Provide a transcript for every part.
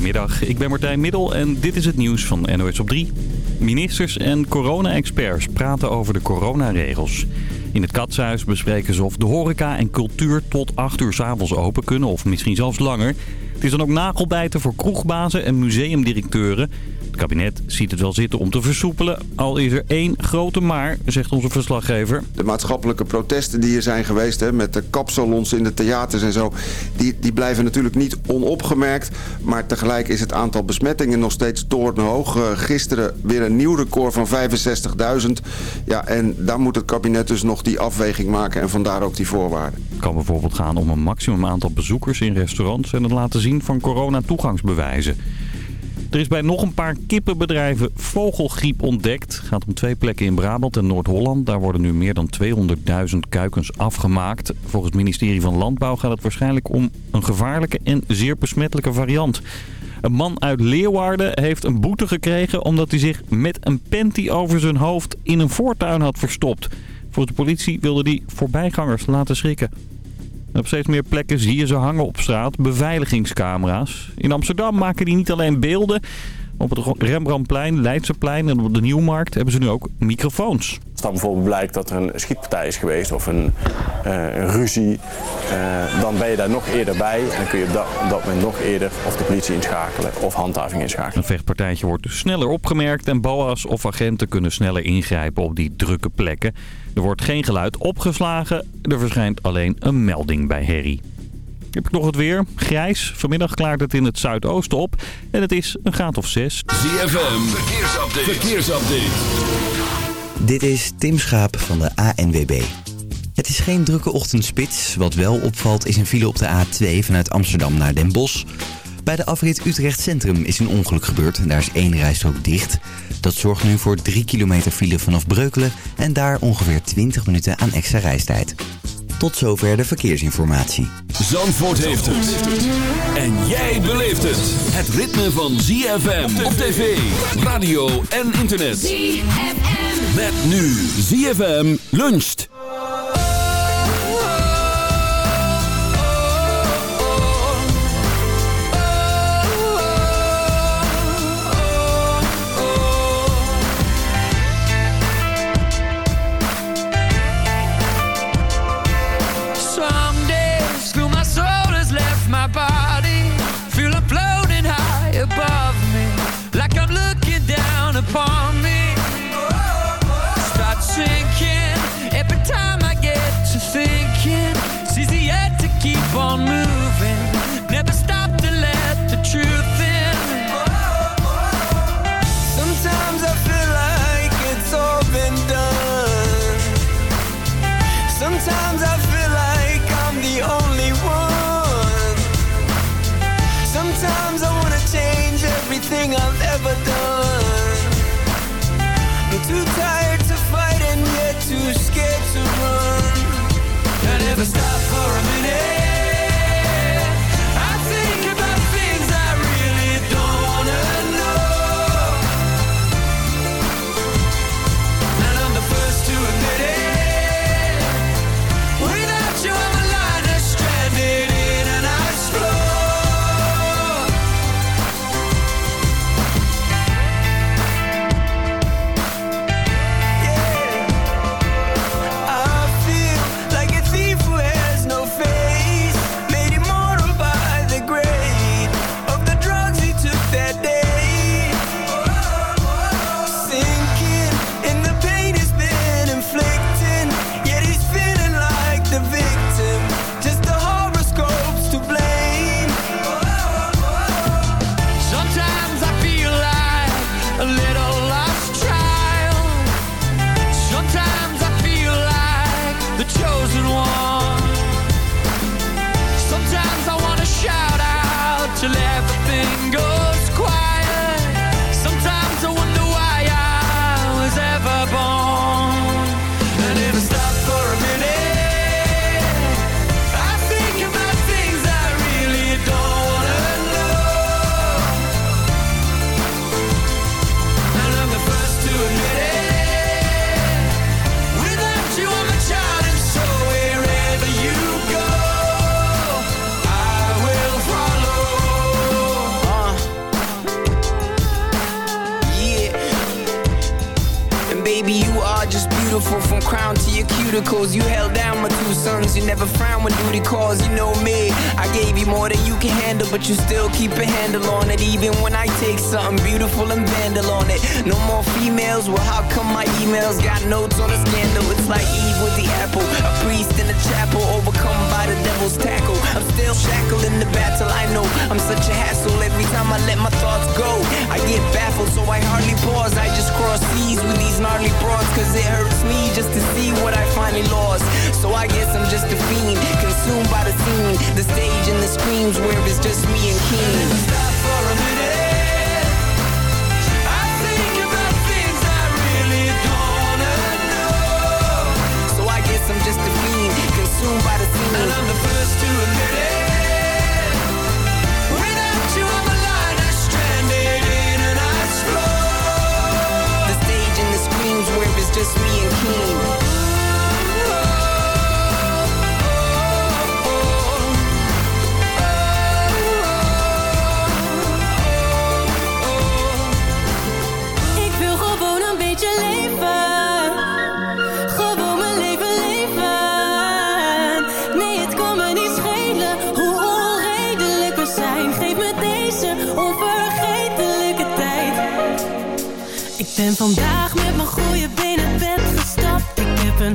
Goedemiddag, ik ben Martijn Middel en dit is het nieuws van NOS op 3. Ministers en corona-experts praten over de coronaregels. In het Katshuis bespreken ze of de horeca en cultuur tot 8 uur s avonds open kunnen of misschien zelfs langer. Het is dan ook nagelbijten voor kroegbazen en museumdirecteuren. Het kabinet ziet het wel zitten om te versoepelen. Al is er één grote maar, zegt onze verslaggever. De maatschappelijke protesten die er zijn geweest... Hè, met de kapsalons in de theaters en zo... Die, die blijven natuurlijk niet onopgemerkt. Maar tegelijk is het aantal besmettingen nog steeds torenhoog. Uh, gisteren weer een nieuw record van 65.000. Ja, en daar moet het kabinet dus nog die afweging maken... en vandaar ook die voorwaarden. Het kan bijvoorbeeld gaan om een maximum aantal bezoekers in restaurants... en het laten zien van corona-toegangsbewijzen. Er is bij nog een paar kippenbedrijven vogelgriep ontdekt. Het gaat om twee plekken in Brabant en Noord-Holland. Daar worden nu meer dan 200.000 kuikens afgemaakt. Volgens het ministerie van Landbouw gaat het waarschijnlijk om een gevaarlijke en zeer besmettelijke variant. Een man uit Leeuwarden heeft een boete gekregen omdat hij zich met een panty over zijn hoofd in een voortuin had verstopt. Volgens de politie wilde hij voorbijgangers laten schrikken. Op steeds meer plekken zie je ze hangen op straat, beveiligingscamera's. In Amsterdam maken die niet alleen beelden. Op het Rembrandtplein, Leidseplein en op de Nieuwmarkt hebben ze nu ook microfoons. Als dan bijvoorbeeld blijkt dat er een schietpartij is geweest of een, uh, een ruzie, uh, dan ben je daar nog eerder bij. En dan kun je op dat, op dat moment nog eerder of de politie inschakelen of handhaving inschakelen. Een vechtpartijtje wordt dus sneller opgemerkt en BOA's of agenten kunnen sneller ingrijpen op die drukke plekken. Er wordt geen geluid opgeslagen, er verschijnt alleen een melding bij herrie. Heb ik nog het weer. Grijs. Vanmiddag klaart het in het zuidoosten op. En het is een graad of 6. ZFM. Verkeersupdate. Verkeersupdate. Dit is Tim Schaap van de ANWB. Het is geen drukke ochtendspits. Wat wel opvalt is een file op de A2 vanuit Amsterdam naar Den Bosch. Bij de afrit Utrecht Centrum is een ongeluk gebeurd en daar is één rijstrook dicht. Dat zorgt nu voor 3 kilometer file vanaf Breukelen en daar ongeveer 20 minuten aan extra reistijd. Tot zover de verkeersinformatie. Zandvoort heeft het. En jij beleeft het. Het ritme van ZFM op tv, radio en internet. ZFM. Met nu ZFM luncht. many. So I guess I'm just a fiend, consumed by the scene, the stage and the screams where it's just me and Keen. Stop for a minute. I'm just a fiend, consumed by the scene And I'm the first to admit it Without you stranded in an The stage and the screams where it's just me and Keen ben vandaag met mijn goede benen bed gestapt. Ik heb een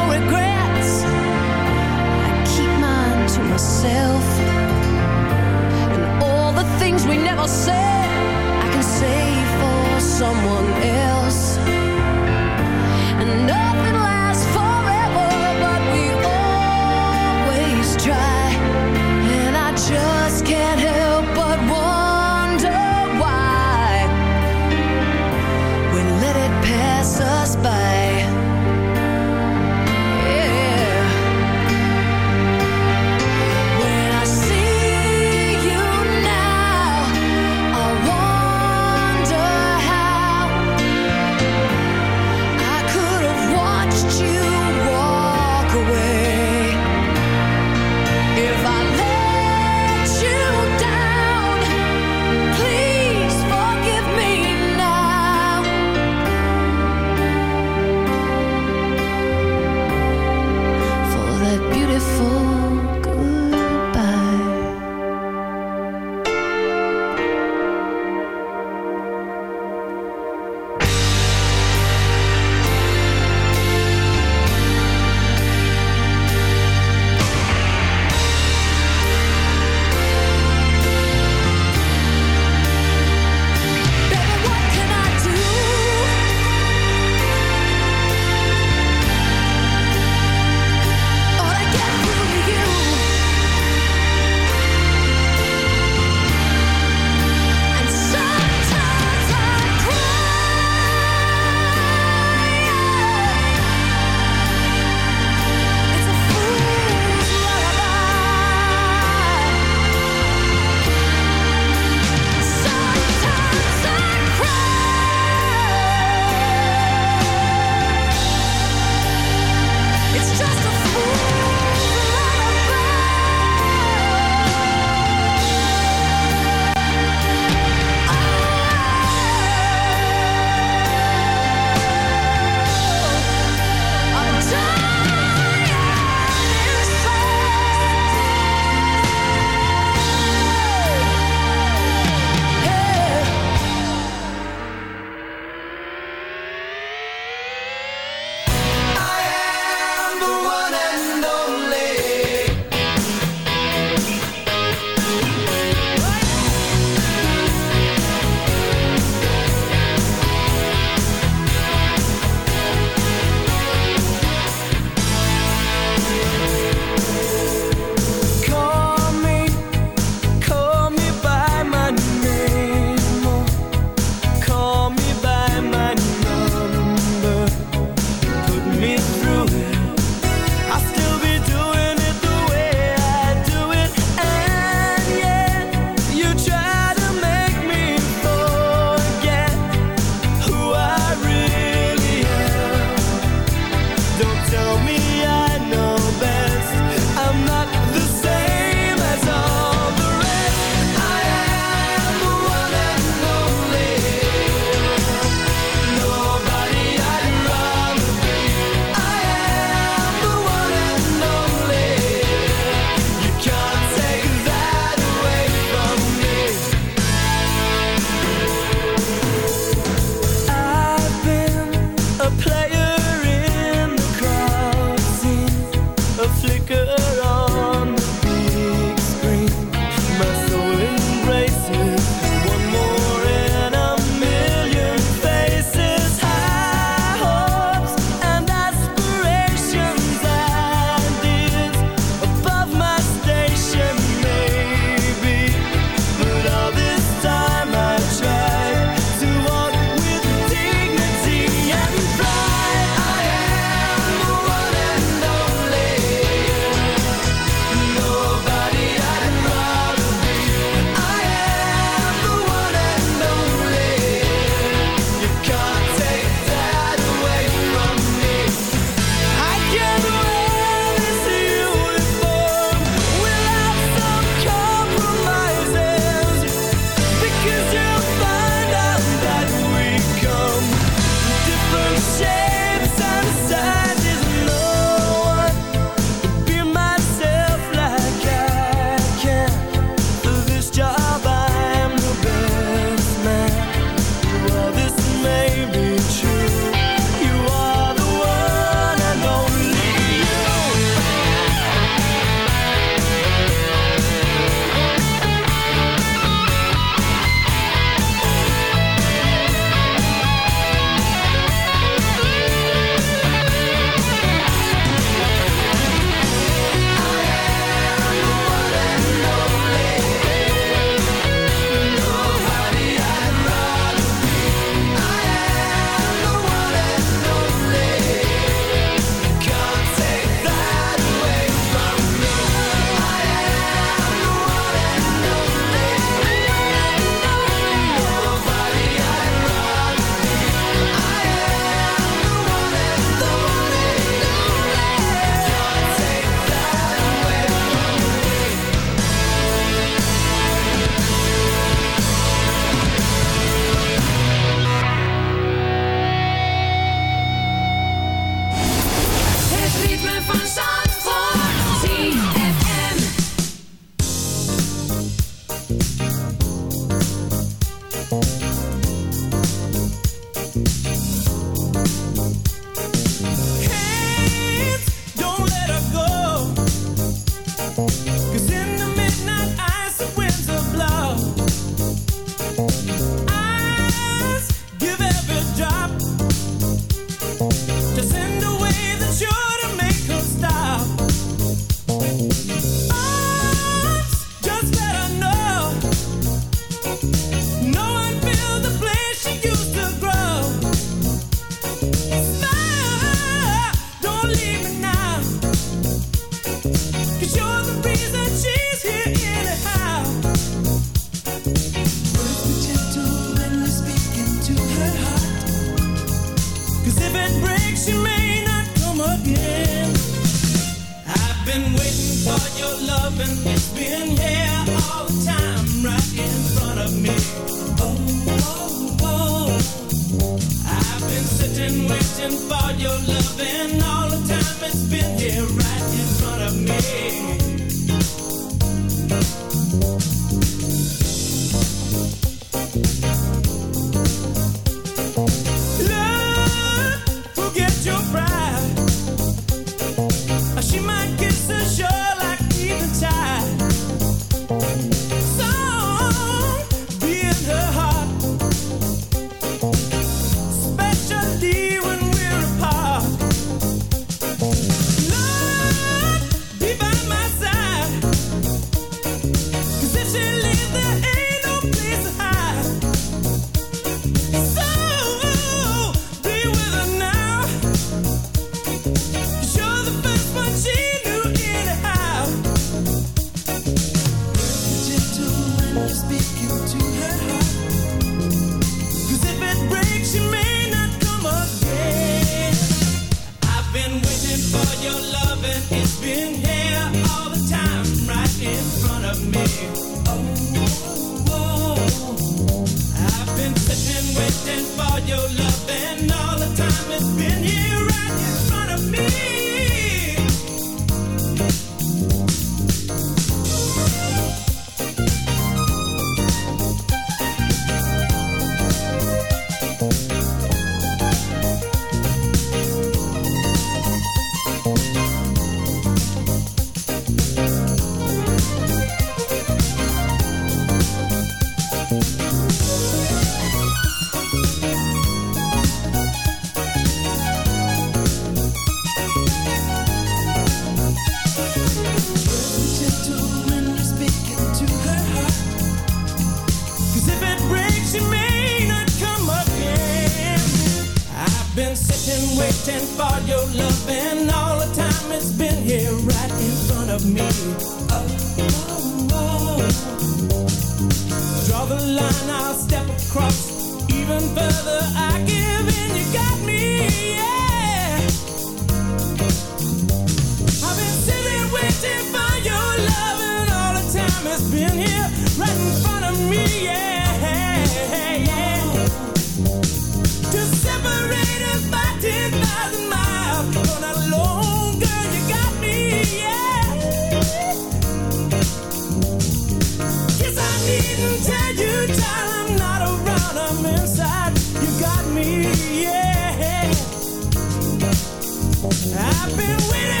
I've been waiting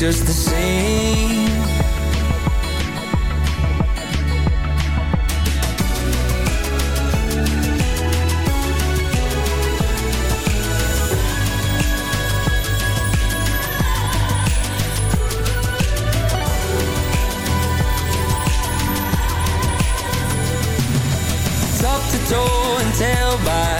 Just the same. top to toe and tailbacks.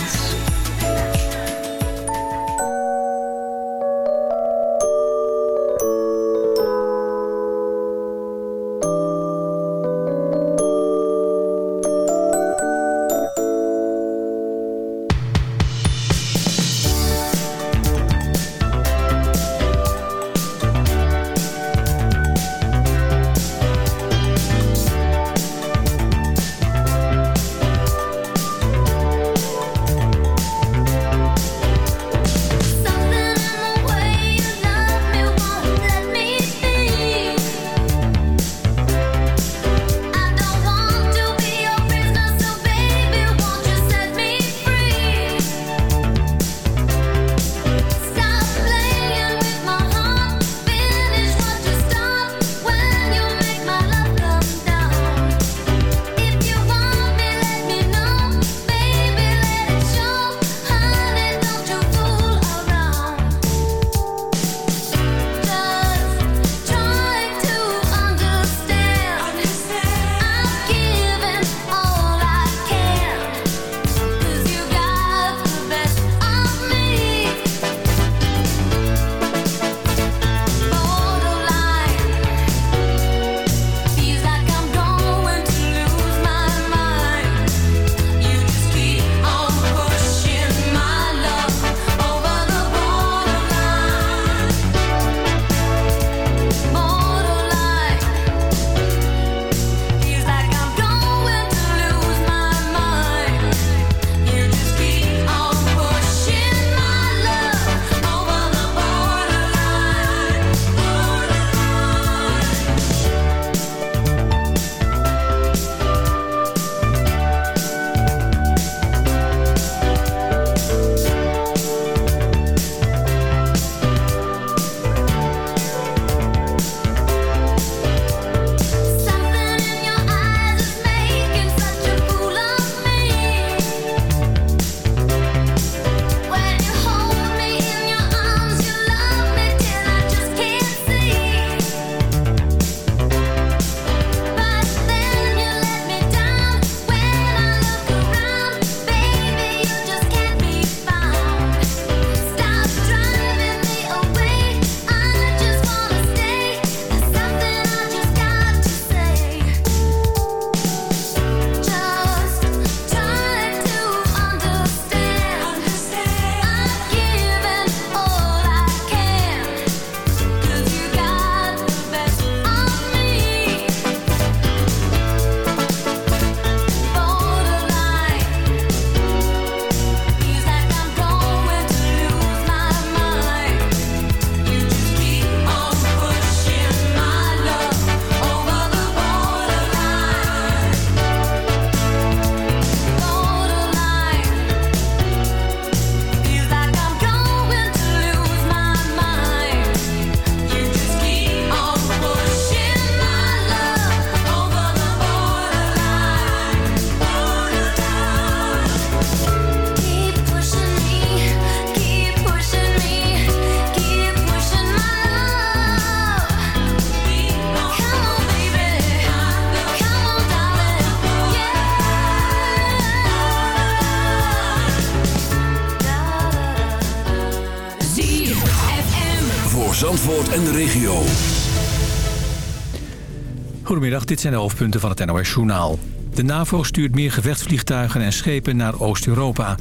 Goedemiddag, dit zijn de hoofdpunten van het NOS-journaal. De NAVO stuurt meer gevechtsvliegtuigen en schepen naar Oost-Europa.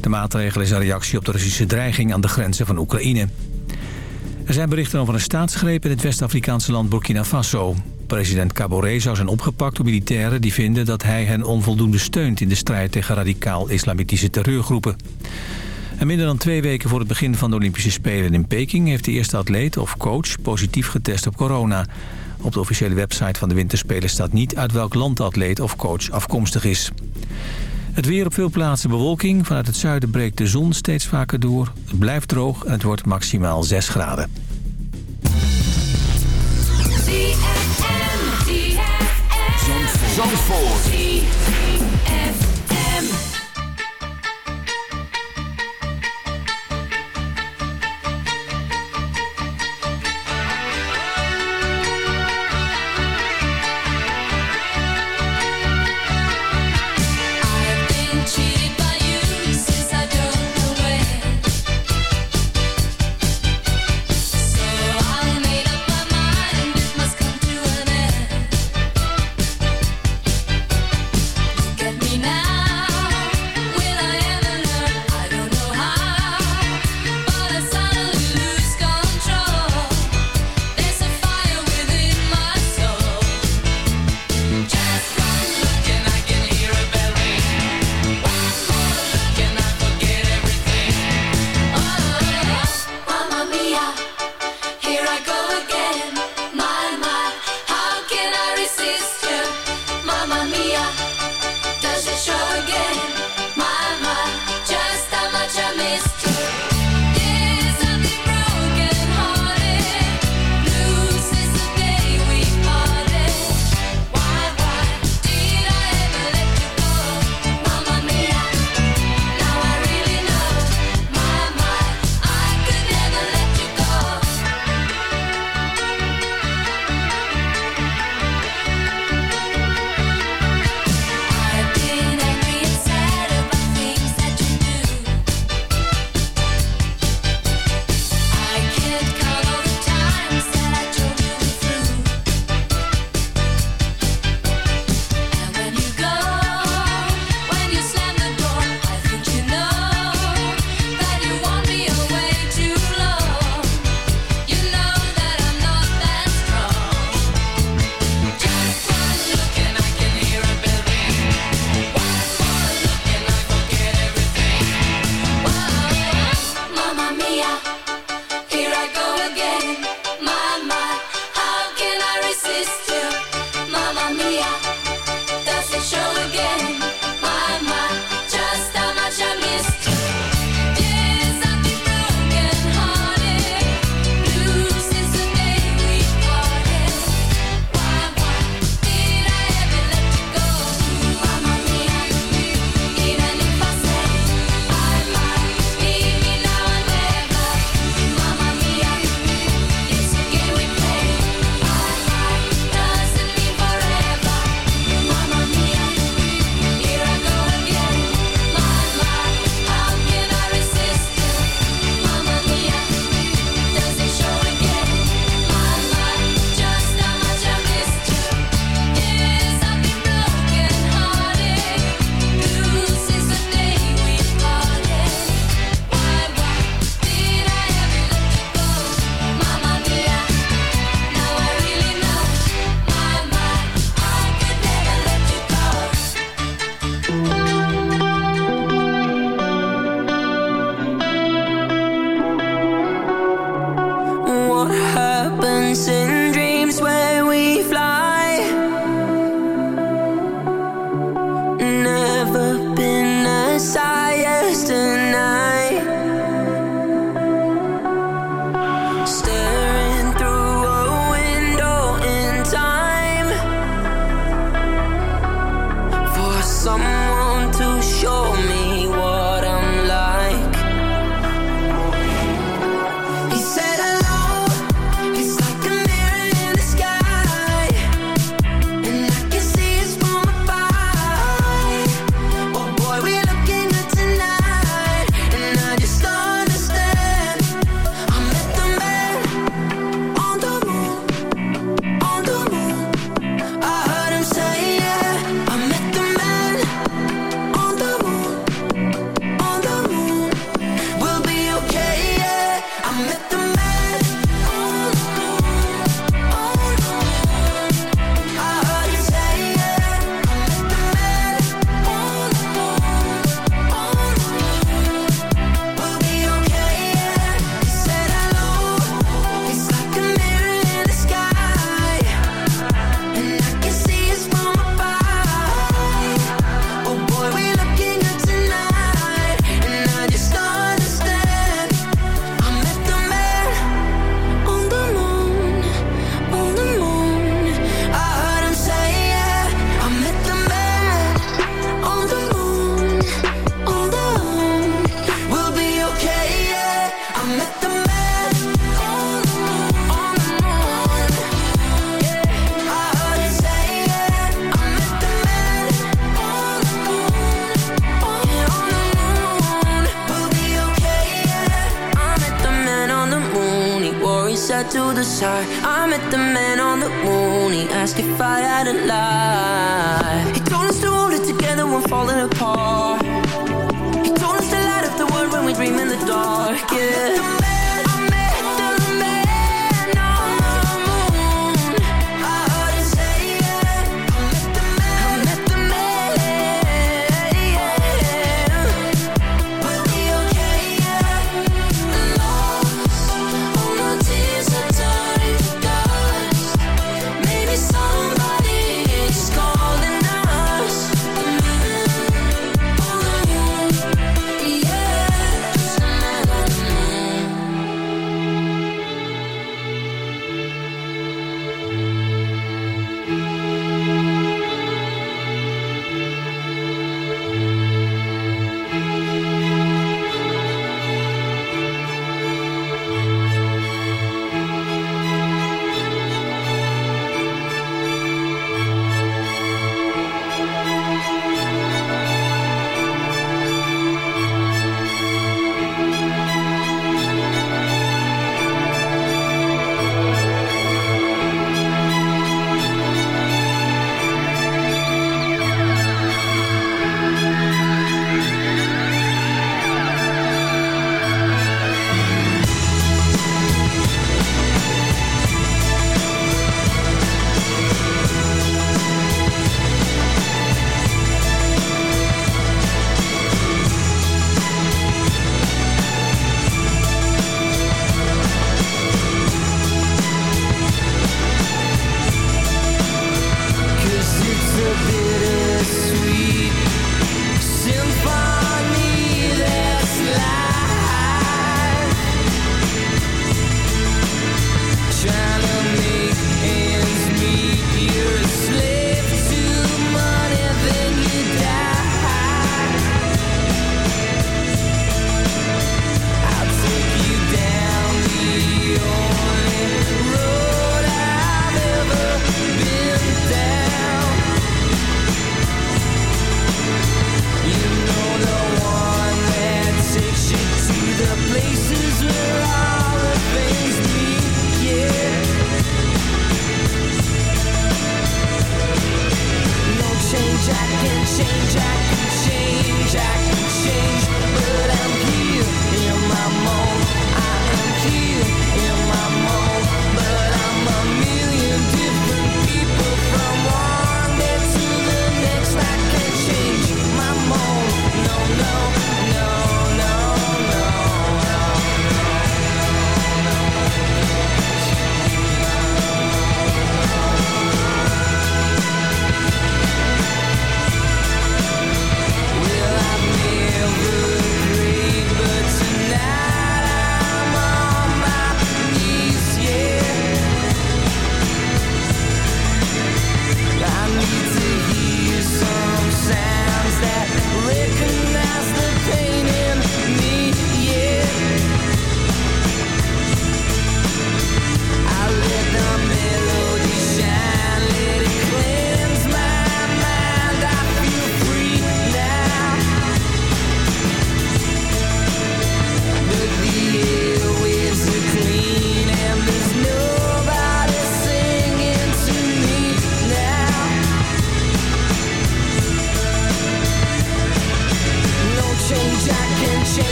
De maatregel is een reactie op de Russische dreiging aan de grenzen van Oekraïne. Er zijn berichten over een staatsgreep in het West-Afrikaanse land Burkina Faso. President Kaboré zou zijn opgepakt door militairen die vinden dat hij hen onvoldoende steunt... in de strijd tegen radicaal-islamitische terreurgroepen. En minder dan twee weken voor het begin van de Olympische Spelen in Peking... heeft de eerste atleet of coach positief getest op corona... Op de officiële website van de winterspelen staat niet uit welk land de atleet of coach afkomstig is. Het weer op veel plaatsen bewolking. Vanuit het zuiden breekt de zon steeds vaker door. Het blijft droog en het wordt maximaal 6 graden. to the side. I met the man on the moon. He asked if I had a lie. He told us to hold it together when falling apart. He told us to light up the world when we dream in the dark. Yeah.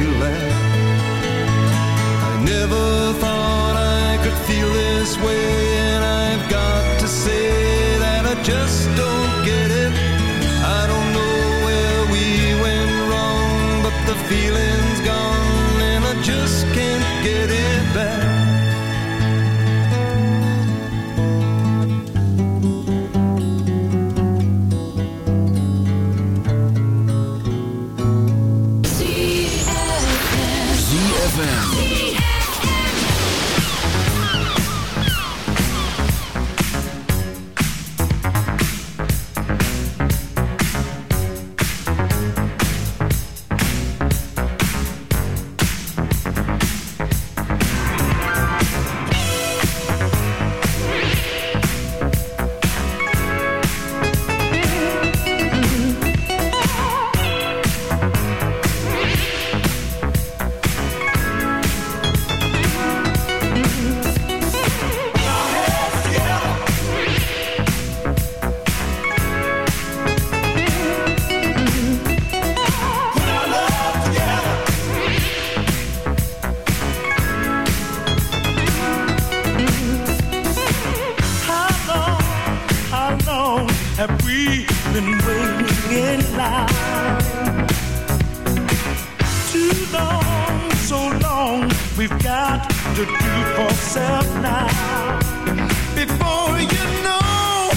you left. have we been waiting in line? Too long, so long, we've got to do for self now. Before you know,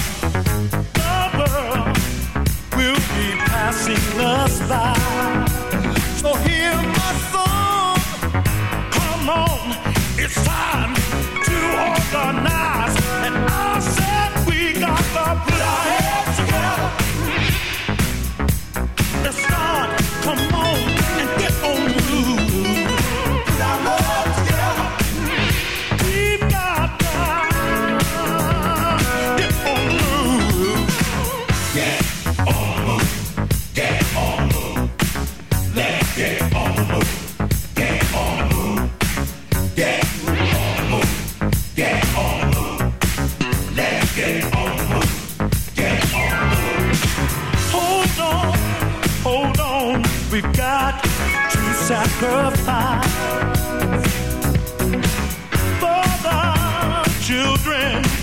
the world will be passing us by. So hear my song, come on, it's time.